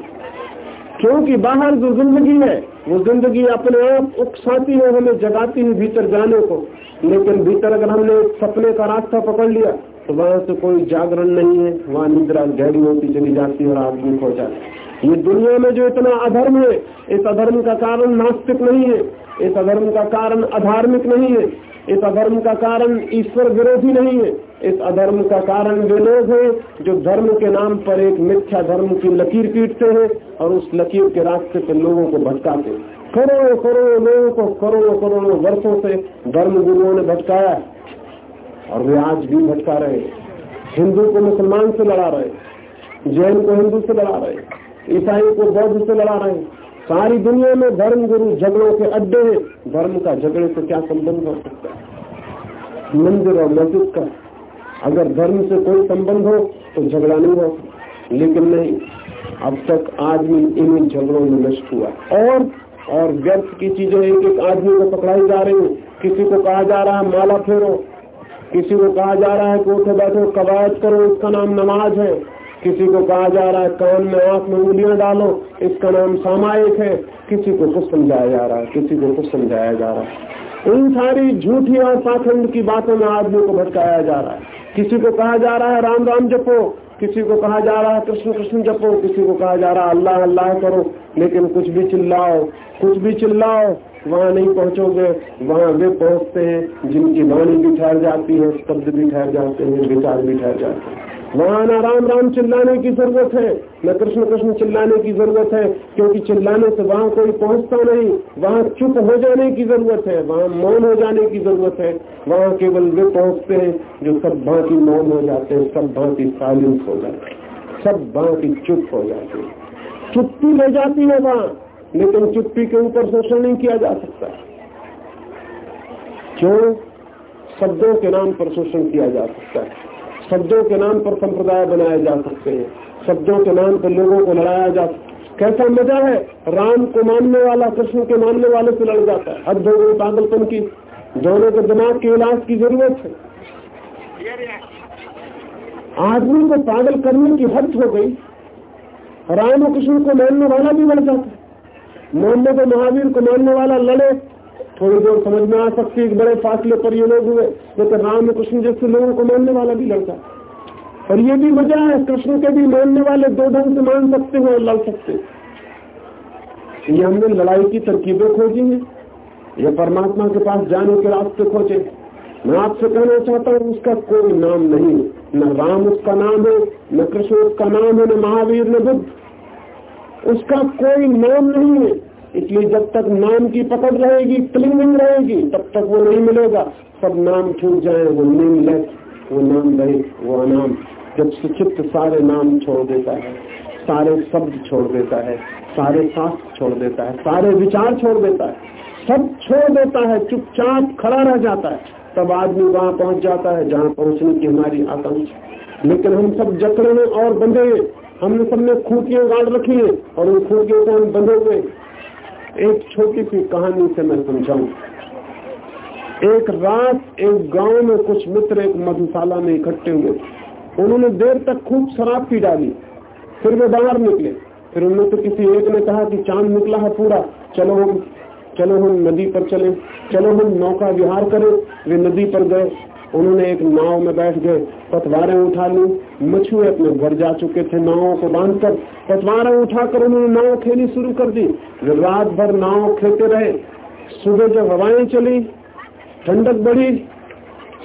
B: क्योंकि बाहर जो ज़िंदगी है, वो ज़िंदगी अपने आप उकसाती है, हमें जगाती है भीतर जाने को। लेकिन भीतर अगर हमने सपने का रास्ता पकड़ लिया तो वहाँ से कोई जागरण नहीं है, वहाँ निद्रा गहरी होती चली जाती है और आदमी खो जाता ये दुनिया में जो इतना अधर्म है, इस अधर्म का कारण नास्तिक नहीं है, इस अधर्म का कारण अधार्मिक नहीं है, इस अधर्म का कारण ईश्वर विरोधी नहीं है, इस अधर्म का कारण वे लोग हैं जो धर्म के नाम पर एक मिथ्या धर्म की लकीर पीटते हैं और उस लकीर के रास्ते पर लोगों को भटकाते करोड़ों करोड़ों लोगों को करोड़ों करोड़ों वर्षों से धर्म गुरुओं ने भटकाया और वे आज भी भटका रहे हिंदू को मुसलमान से लड़ा रहे जैन को हिंदू से लड़ा रहे ईसाई को बौद्ध से लड़ा रहे सारी दुनिया में धर्म गुरु झगड़ों के अड्डे हैं। धर्म का झगड़े से क्या संबंध हो सकता है? मंदिर और मस्जिद का। अगर धर्म से कोई संबंध हो तो झगड़ा नहीं हो लेकिन नहीं, अब तक आदमी इन झगड़ों में नष्ट हुआ और और व्यर्थ की चीज़ें एक एक आदमी को पकड़ाई जा रही है। किसी को कहा जा रहा है, माला फेरो। किसी को कहा जा रहा है कि उठे बैठो, कवायद करो, इसका नाम नमाज़ है। किसी को कहा जा रहा है कान में आँख में उंगलियाँ डालो, इसका नाम सामायिक है। किसी को कुछ समझाया जा रहा है, किसी को कुछ समझाया जा रहा है। उन सारी झूठी और पाखंड की बातों में आदमी को भटकाया जा रहा है। किसी को कहा जा रहा है, राम राम जपो किसी को कहा जा रहा है कृष्ण कृष्ण जपो, किसी को कहा जा रहा है अल्लाह अल्लाह करो, लेकिन कुछ भी चिल्लाओ, कुछ भी चिल्लाओ, वहाँ नहीं पहुँचोगे, वहाँ वे पहुँचते हैं, जिनकी वाणी भी ठहर जाती है, शब्द भी ठहर जाते हैं, विचार भी ठहर जाते हैं। वहाँ न राम राम चिल्लाने की ज़रूरत है, न कृष्ण कृष्ण चिल्लाने की ज़रूरत है, क्योंकि चिल्लाने से वहाँ कोई पहुँचता नहीं, वहाँ चुप हो जाने की ज़रूरत है, वहाँ मौन हो जाने की ज़रूरत है, वहाँ केवल वे पहुँचते हैं जो सब भांति मौन हो जाते हैं, सब भांति साइलेंस हो जाते हैं, सब भांति चुप हो जाते हैं। चुप्पी ले जाती है वहाँ, लेकिन चुप्पी के ऊपर शोषण नहीं किया जा सकता। क्यों? शब्दों के नाम पर शोषण किया जा सकता है। शब्दों के नाम पर संप्रदाय बनाए जा सकते हैं। शब्दों के नाम पर लोगों को लड़ाया जा कैसा मज़ा है? राम को मानने वाला, कृष्ण के मानने वाले से लड़ जाता है। हो गई पागलपन की। दोनों के दिमाग के इलाज की ज़रूरत है। आदमी को पागल करने की हद हो गई। राम और कृष्ण को मानने वाला भी लड़ जाता है। मोहम्मद महावीर को मानने वाला लड़े। थोड़ी देर समझ में आ सकती है बड़े फासले पर ये लोग हुए। लेकिन तो राम कृष्ण जैसे लोगों को मानने वाला भी लड़ता और ये भी मज़ा है, कृष्ण के भी मानने वाले दो ढंग से मान सकते हैं और लड़ सकते हैं। ये हमने लड़ाई की तरकीबें खोजी है। या परमात्मा के पास जाने के रास्ते खोजे मैं आपसे कहना चाहता हूँ, उसका कोई नाम नहीं न राम उसका नाम है, न कृष्ण उसका नाम है, न महावीर, न बुद्ध। उसका कोई नाम नहीं है। इसलिए जब तक नाम की पकड़ रहेगी क्लिंगिंग रहेगी, तब तक वो नहीं मिलेगा। सब नाम छूट जाए, वो नीम ले, वो नाम रहे वो अनाम। जब सुचित सारे नाम छोड़ देता है, सारे शब्द छोड़ देता है, सारे शास्त्र छोड़ देता है, सारे विचार छोड़ देता है, सब छोड़ देता है, चुपचाप खड़ा रह जाता है। तब आदमी वहाँ पहुँच जाता है, जहाँ पहुँचने की हमारी आकांक्षा लेकिन हम सब जकड़े और बंधे हमने सबने खूटियाँ गाड़ रखी है और उन खूटियों को हम बंधे हुए एक छोटी सी कहानी से मैं समझाऊं। एक रात एक गाँव में कुछ मित्र एक मधुशाला में इकट्ठे हुए। उन्होंने देर तक खूब शराब पी डाली। फिर वे बाहर निकले। फिर उनमें तो किसी एक ने कहा कि चाँद निकला है पूरा। चलो हम चलो हम नदी पर चले। चलो हम नौका विहार करें। वे नदी पर गए। उन्होंने एक नाव में बैठ गए। पतवारें उठा ली। मछुए अपने घर जा चुके थे नावों को बांधकर। पतवारें उठाकर उन्होंने नाव खेली शुरू कर दी। रात भर नाव खेते रहे, सुबह जब हवाएँ चली, ठंडक बढ़ी,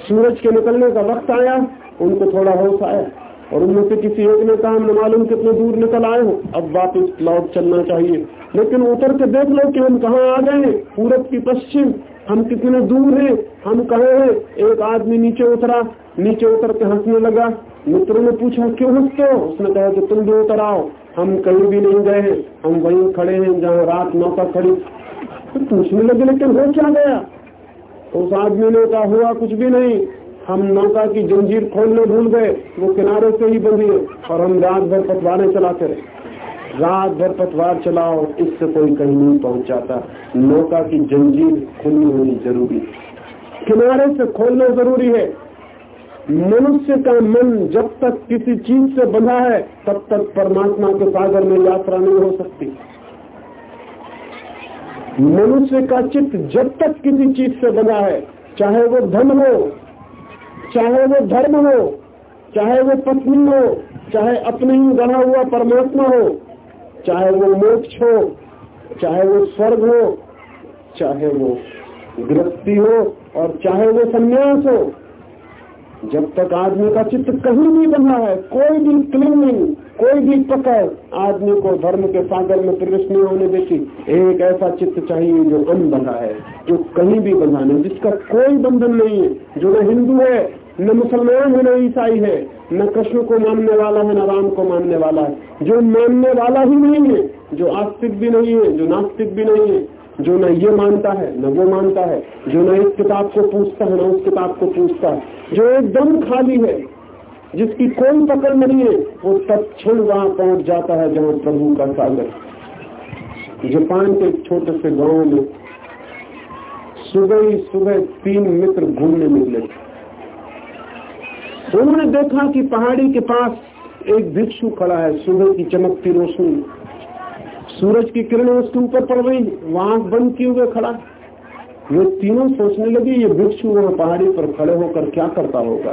B: सूरज के निकलने का वक्त आया, उनको थोड़ा होश आया। और उनमें से किसी एक ने कहा न मालूम कितने दूर निकल आए हो, अब वापस लौट चलना चाहिए। लेकिन उतर के देख लो कि हम कहाँ आ गए हैं। पूरब की पश्चिम, हम कितने दूर हैं, हम कहे हैं? एक आदमी नीचे उतरा नीचे उतर के हंसने लगा। मित्रों ने पूछा, क्यों हँसते हो? उसने कहा कि तुम भी उतर आओ हम कहीं भी नहीं गए हम वहीं खड़े हैं, जहाँ रात नौका खड़ी तो पूछने लगे, लेकिन हो क्या गया? तो उस आदमी ने कहा, हुआ कुछ भी नहीं। हम नौका की जंजीर खोलने भूल गए। वो किनारे से ही बंधी है और हम रात भर पतवारे चलाते रहे। रात भर पतवार चलाओ, इससे कोई कहीं नहीं पहुँच जाता नौका की जंजीर खुलनी होनी ज़रूरी किनारे से खोलना ज़रूरी है। मनुष्य का मन जब तक किसी चीज़ से बंधा है, तब तक परमात्मा के सागर में यात्रा नहीं हो सकती। मनुष्य का चित्त जब तक किसी चीज़ से बंधा है, चाहे वो धन हो, चाहे वो धर्म हो, चाहे वो पत्नी हो, चाहे अपने ही गढ़ा हुआ परमात्मा हो, चाहे वो मोक्ष हो, चाहे वो स्वर्ग हो, चाहे वो गृहस्थी हो, और चाहे वो संन्यास हो जब तक आदमी का चित्त कहीं नहीं बना है, कोई भी क्लिंगिंग कोई भी पकड़, आदमी को धर्म के सागर में प्रवेश नहीं होने देती। एक ऐसा चित्त चाहिए जो अन बंधा है, जो कहीं भी बंधा नहीं, जिसका कोई बंधन नहीं है, जो न हिंदू है, न मुसलमान है, न ईसाई है, न कृष्ण को मानने वाला है, न राम को मानने वाला है। जो मानने वाला ही नहीं है, जो आस्तिक भी नहीं है, जो नास्तिक भी नहीं है जो न ये मानता है, न वो मानता है, जो न इस किताब को पूछता है, न उस किताब को पूछता है, जो एकदम खाली है, जिसकी कोई पकड़ नहीं है, वो तत्ण वहाँ पहुँच जाता है जहाँ प्रभु का सागर। जापान के छोटे से गाँव में सुबह ही सुबह तीन मित्र घूमने निकले उन्होंने देखा कि पहाड़ी के पास एक भिक्षु खड़ा है, सुबह की चमकती रोशनी। सूरज की किरणें उसके ऊपर पड़ रही वहाँ बंद किए हुए खड़ा। ये तीनों सोचने लगे, ये भिक्षु वहाँ पहाड़ी पर खड़े होकर क्या करता होगा?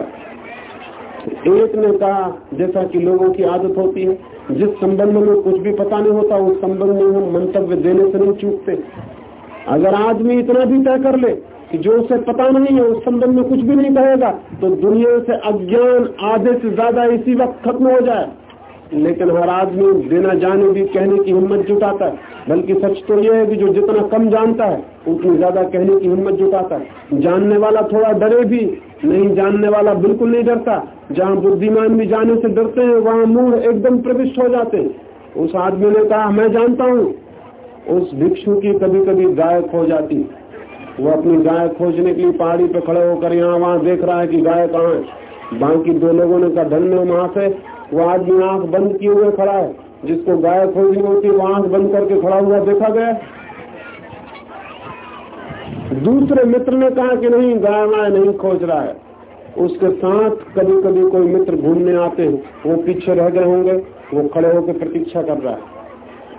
B: एक ने कहा, जैसा कि लोगों की आदत होती है, जिस संबंध में कुछ भी पता नहीं होता, उस संबंध में हम मंतव्य देने से नहीं चूकते। अगर आदमी इतना भी तय कर ले कि जो उसे पता नहीं है, उस संबंध में कुछ भी नहीं कहेगा तो दुनिया से अज्ञान आधे से ज़्यादा इसी वक्त खत्म हो जाए। लेकिन हर आदमी बिना जाने भी कहने की हिम्मत जुटाता है। बल्कि सच तो यह है कि जो जितना कम जानता है, उतनी ज़्यादा कहने की हिम्मत जुटाता है। जानने वाला थोड़ा डरे भी, नहीं जानने वाला बिल्कुल नहीं डरता। जहाँ बुद्धिमान भी जाने से डरते हैं, वहाँ मूड एकदम प्रविष्ट हो जाते हैं। उस आदमी ने कहा, मैं जानता हूँ। उस भिक्षु की कभी कभी गाय खो जाती। वो अपनी गाय खोजने के लिए पहाड़ी पे खड़े होकर यहाँ वहाँ देख रहा है कि गाय कहाँ है। बाकी दो लोगों ने कहा, धन्य से वो आदमी आँख बंद किए हुए खड़ा है। जिसको गाय खोजनी होती है वो आँख बंद करके खड़ा हुआ देखा गया। दूसरे मित्र ने कहा कि नहीं गाय माय नहीं खोज रहा है। उसके साथ कभी कभी कोई मित्र घूमने आते हैं। वो पीछे रह गए होंगे, वो खड़े होकर प्रतीक्षा कर रहा है।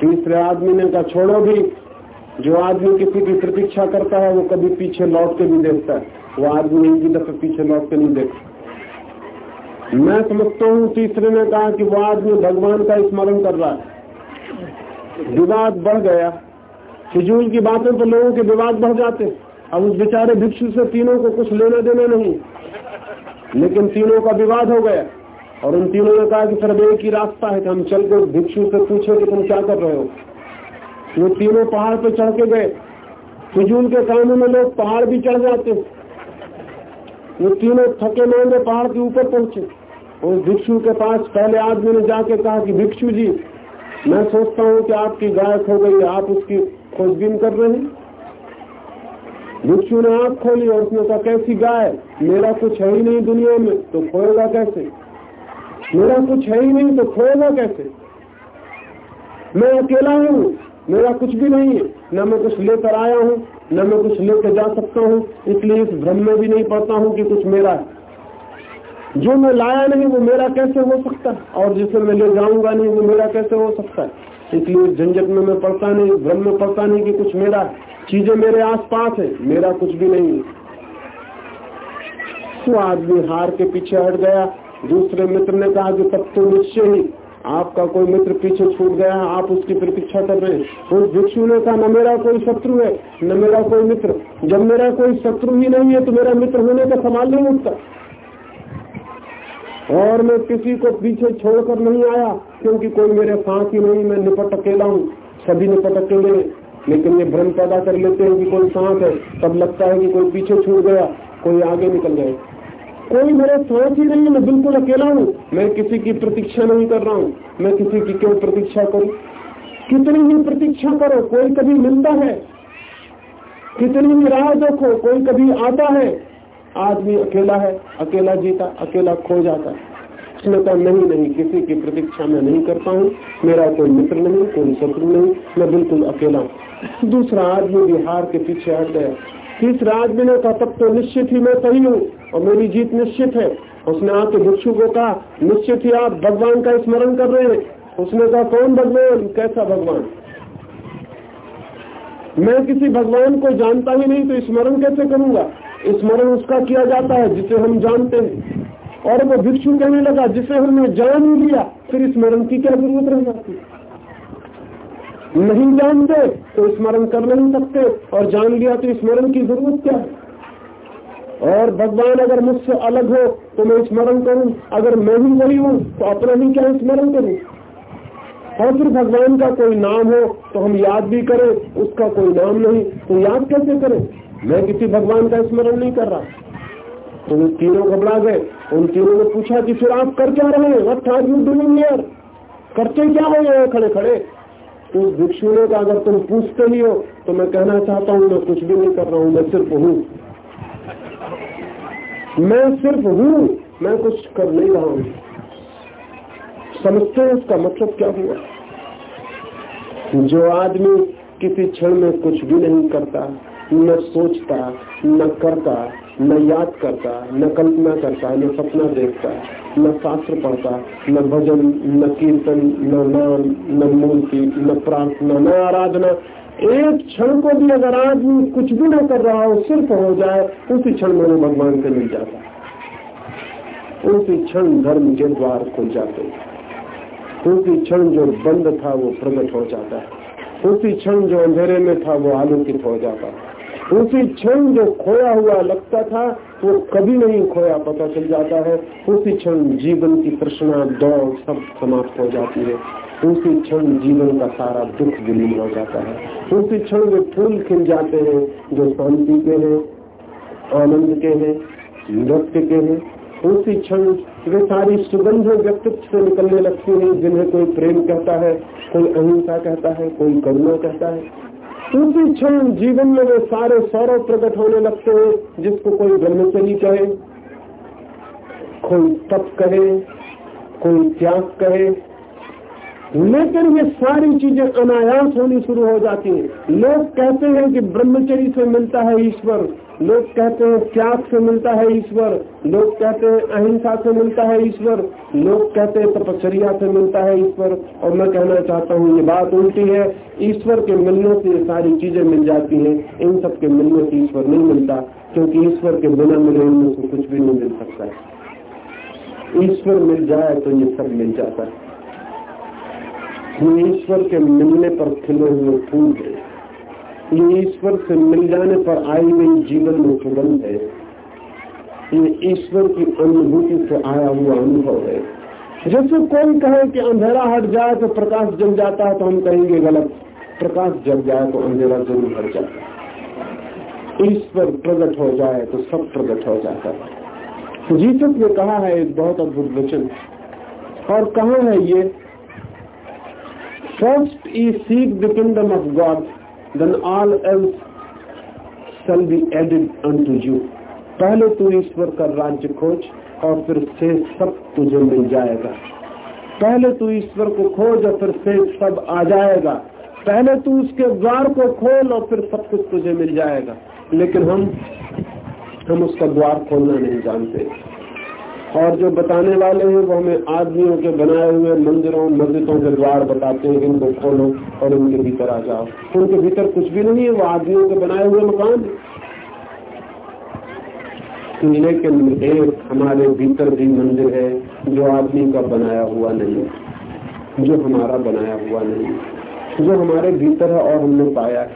B: तीसरे आदमी ने कहा, छोड़ो भी, जो आदमी किसी की प्रतीक्षा करता है, वो कभी पीछे लौट के भी देखता है। वो आदमी एक दफे पीछे लौट के नहीं देखता। मैं समझता हूँ तीसरे ने कहा कि वो आदमी भगवान का स्मरण कर रहा है। विवाद बढ़ गया। फिजूल की बातों पर लोगों के विवाद बढ़ जाते। अब उस बेचारे भिक्षु से तीनों को कुछ लेना देना नहीं। लेकिन तीनों का विवाद हो गया। और उन तीनों ने कहा कि सर एक ही रास्ता है कि हम चल कर भिक्षु से पूछे कि तुम क्या कर रहे हो। वो तीनों पहाड़ पर चढ़ के गए। फिजूल के कामों में लोग पहाड़ भी चढ़ जाते। वो तीनों थके मांगे पहाड़ के ऊपर पहुँचे। उस भिक्षु के पास पहले आदमी ने जाके कहा कि, भिक्षु जी, मैं सोचता हूँ कि आपकी गाय खो गई, आप उसकी खोजबीन कर रहे हैं? भिक्षु ने आँख खोली और उसने कहा, कैसी गाय? मेरा कुछ है ही नहीं दुनिया में तो खोएगा कैसे? मेरा कुछ है ही नहीं तो खोएगा कैसे? मैं अकेला हूँ मेरा कुछ भी नहीं है। न मैं कुछ लेकर आया हूँ, न मैं कुछ लेकर जा सकता हूँ। इसलिए इस भ्रम में भी नहीं पड़ता हूँ कि कुछ मेरा है। जो मैं लाया नहीं, वो मेरा कैसे हो सकता है? और जिसे मैं ले जाऊँगा नहीं, वो मेरा कैसे हो सकता है? इसलिए झंझट में मैं पढ़ता नहीं भ्रम में पढ़ता नहीं कि कुछ मेरा चीज़ें मेरे आसपास है, मेरा कुछ भी नहीं है। तो आदमी हार के पीछे हट गया। दूसरे मित्र ने कहा कि तब तो निश्चय ही आपका कोई मित्र पीछे छूट गया, आप उसकी प्रतीक्षा कर रहे हैं। उस भिक्षु ने कहा, न मेरा कोई शत्रु है, न मेरा कोई मित्र। जब मेरा कोई शत्रु ही नहीं है तो मेरा मित्र होने का सवाल नहीं उठता। और मैं किसी को पीछे छोड़कर नहीं आया, क्योंकि कोई मेरे साथ ही नहीं, मैं निपट अकेला हूँ। सभी निपट अकेले लेकिन ये भ्रम पैदा कर लेते हैं कि कोई साथ है। तब लगता है कि कोई पीछे छूट गया, कोई आगे निकल गया कोई मेरे साथ ही नहीं, मैं बिल्कुल अकेला हूँ। मैं किसी की प्रतीक्षा नहीं कर रहा हूँ। मैं किसी की क्यों प्रतीक्षा करूँ? कितनी ही प्रतीक्षा करो, कोई कभी मिलता है। कितनी ही राह देखो, कोई कभी आता है। आदमी अकेला है, अकेला जीता, अकेला खो जाता। है कहा नहीं नहीं, किसी की प्रतीक्षा में नहीं करता हूँ। मेरा कोई मित्र नहीं, कोई शत्रु नहीं, मैं बिल्कुल अकेला हूँ। दूसरा आदमी बिहार के पीछे हट गया। तीसरा आदमी ने कहा तब तो निश्चित ही मैं सही हूँ और मेरी जीत निश्चित है। उसने आके भिक्षु को कहा, निश्चित ही आप भगवान का स्मरण कर रहे हैं। उसने कहा, कौन भगवान? कैसा भगवान? मैं किसी भगवान को जानता ही नहीं तो स्मरण कैसे करूँगा? स्मरण उसका किया जाता है, जिसे हम जानते हैं। और वो भिक्षु कहने लगा, जिसे हमने जान ही लिया, फिर स्मरण की क्या ज़रूरत रह जाती? नहीं जानते तो स्मरण कर नहीं सकते, और जान लिया तो स्मरण की ज़रूरत क्या? है और भगवान अगर मुझसे अलग हो तो मैं स्मरण करूँ। अगर मैं ही वही हूँ तो अपना ही क्या स्मरण करूँ? और फिर भगवान का कोई नाम हो तो हम याद भी करें, उसका कोई नाम नहीं तो याद कैसे करें? मैं किसी भगवान का स्मरण नहीं कर रहा। तो वो तीनों घबरा गए। उन तीनों ने पूछा कि फिर आप कर क्या रहे हैं? वट आर करते क्या हो खड़े खड़े? तो उस भिक्षु ने अगर तुम पूछते ही हो तो मैं कहना चाहता हूँ, मैं कुछ भी नहीं कर रहा हूँ, मैं सिर्फ़ हूँ। मैं सिर्फ़ हूँ, मैं कुछ कर नहीं रहा हूँ। समझते हैं उसका मतलब क्या हुआ? जो आदमी किसी क्षण में कुछ भी नहीं करता, न सोचता, न करता, न याद करता, न कल्पना करता, न सपना देखता न शास्त्र पढ़ता, न भजन, न कीर्तन, न नाम, न मूर्ति, न प्रार्थना न आराधना। एक क्षण को भी अगर आदमी कुछ भी न कर रहा हो, सिर्फ़ हो जाए, उसी क्षण में वो भगवान से मिल जाता उसी क्षण धर्म के द्वार खुल जाते उसी क्षण जो बंद था, वो प्रकट हो जाता है। उसी क्षण जो अंधेरे में था, वो आलोकित हो जाता है। उसी क्षण जो खोया हुआ लगता था, वो कभी नहीं खोया, पता चल जाता है। उसी क्षण जीवन की तृष्णा, दौड़ सब समाप्त हो जाती है। उसी क्षण जीवन का सारा दुख विलीन हो जाता है। उसी क्षण वे फूल खिल जाते हैं, जो शांति के हैं, आनंद के हैं, नृत्य के हैं, उसी क्षण वे सारी सुगंध व्यक्तित्व से निकलने लगती है, जिन्हें कोई प्रेम कहता है, कोई अहिंसा कहता है, कोई करुणा कहता है। उसी क्षण जीवन में वे सारे सौरव प्रकट होने लगते हैं, जिसको कोई ब्रह्मचरी कहे, कोई तप कहे, कोई त्याग कहे। लेकिन ये सारी चीज़ें अनायास होनी शुरू हो जाती हैं। लोग कहते हैं कि ब्रह्मचरी से मिलता है ईश्वर। लोग कहते हैं त्याग से मिलता है ईश्वर। लोग कहते हैं अहिंसा से मिलता है ईश्वर। लोग कहते हैं तपचर्या से मिलता है ईश्वर। और मैं कहना चाहता हूँ, ये बात उल्टी है। ईश्वर के मिलने से ये सारी चीज़ें मिल जाती हैं। इन सब के मिलने से ईश्वर नहीं मिलता, क्योंकि ईश्वर के बिना मिले इनमें से कुछ भी नहीं मिल सकता। ईश्वर मिल जाए तो ये सब मिल जाता है। ईश्वर के मिलने पर खिले हुए फूल है। ये ईश्वर से मिल जाने पर आई हुई जीवन में सुगंध है। ये ईश्वर की अनुभूति से आया हुआ अनुभव है। जैसे कोई कहे कि अंधेरा हट जाए तो प्रकाश जल जाता है तो हम कहेंगे गलत। प्रकाश जल जाए तो अंधेरा ज़रूर हट जाता है। ईश्वर प्रकट हो जाए तो सब प्रकट हो जाता है। जीसस ने कहा है एक बहुत अद्भुत वचन। और कहा है ये first ye seek the kingdom of God, then all else shall be added unto you. पहले तू ईश्वर का राज्य खोज और फिर से सब तुझे मिल जाएगा। पहले तू ईश्वर को खोज और फिर से सब आ जाएगा। पहले तू उसके द्वार को खोल और फिर सब कुछ तुझे मिल जाएगा। लेकिन हम हम उसका द्वार खोलना नहीं जानते। और जो बताने वाले हैं, वो हमें आदमियों के बनाए हुए मंदिरों, मस्जिदों के द्वार बताते हैं, इनको खोलो और उनके भीतर आ जाओ। उनके भीतर कुछ भी नहीं है, वो आदमियों के बनाए हुए मकान लेकिन एक हमारे भीतर भी मंदिर है, जो आदमी का बनाया हुआ नहीं, जो हमारा बनाया हुआ नहीं, जो हमारे भीतर है और हमने पाया है,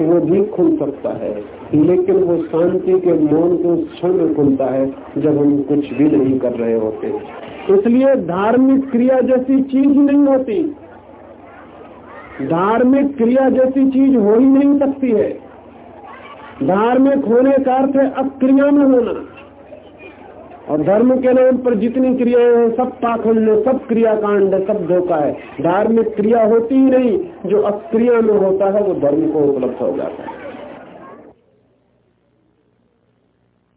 B: वो भी खुल सकता है। लेकिन वो शांति के मौन के क्षण में खुलता है, जब हम कुछ भी नहीं कर रहे होते। इसलिए धार्मिक क्रिया जैसी चीज़ नहीं होती। धार्मिक क्रिया जैसी चीज़ हो ही नहीं सकती है। धार्मिक होने का अर्थ है अक्रिया में होना। और धर्म के नाम पर जितनी क्रियाएँ हैं, सब पाखंड है, सब क्रियाकांड है, सब धोखा है। धार्मिक क्रिया होती ही नहीं, जो अक्रिया में होता है, वो धर्म को उपलब्ध हो जाता है।